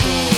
school.